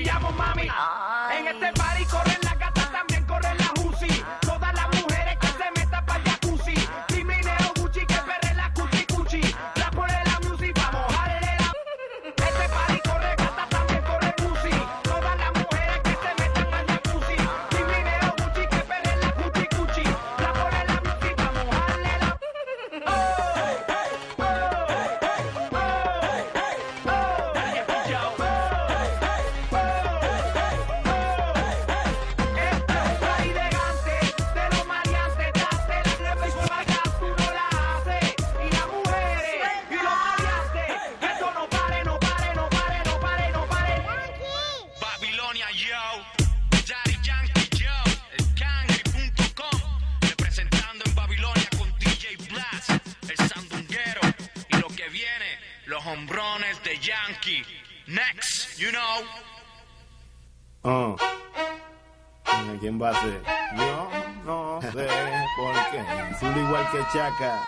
brillamos, mami. En este país. Hombrones de Yankee. Next, you know. Uh. ¿Quién va a ser? Yo no sé por qué. Zulu igual que Chaca.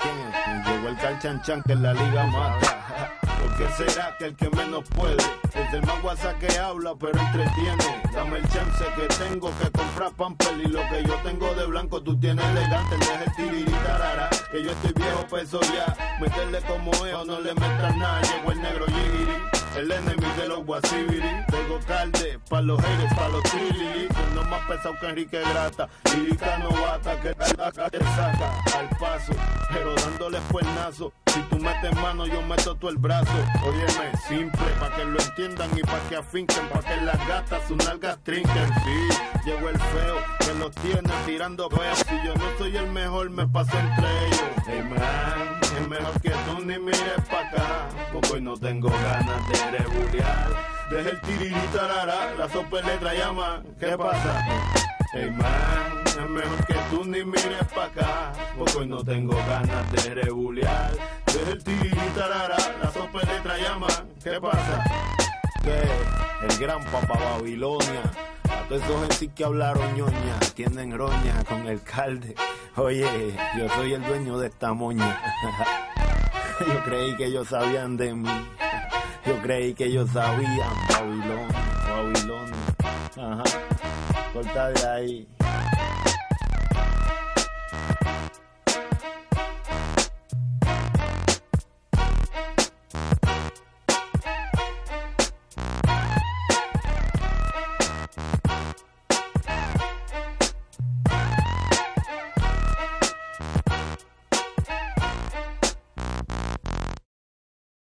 ¿Quién es? Llegó el calchanchan que la liga mata. ¿Por qué será que el que menos puede es el más guasa que habla pero entretiene? Dame el chance que tengo que comprar pamper y lo que yo tengo de blanco tú tienes elegante. Deja el tiritarara, que yo estoy viejo peso ya. Meterle como es no le metas nada. Llegó el negro yigiri. El enemigo de los guasibiri, tengo calde, pa' los haters, pa' los trilili, no más pesado que Enrique Grata, lírica novata que te saca al paso, pero dándole fuernazo, si tú metes mano yo meto tú el brazo, óyeme, simple, pa' que lo entiendan y pa' que afinquen, pa' que las gatas sus nalgas trinquen, sí, llegó el feo, que los tiene tirando feos, si yo no soy el mejor me paso entre ellos, hey man, es mejor que tú ni mires pa' acá, porque hoy no tengo ganas de regular. Deja el tiriritarara, la sopa letra llama, ¿qué pasa? Hey man, es mejor que tú ni mires pa' acá, porque hoy no tengo ganas de regular. Deja el tiriritarara, la sopa en letra llama, ¿qué pasa? Que el gran papá Babilonia, a todos esos sí que hablaron ñoña, tienen roña con el calde. Oye, yo soy el dueño de esta moña. Yo creí que ellos sabían de mí. Yo creí que ellos sabían. Babilonia, Babilonia. Ajá. Corta de ahí.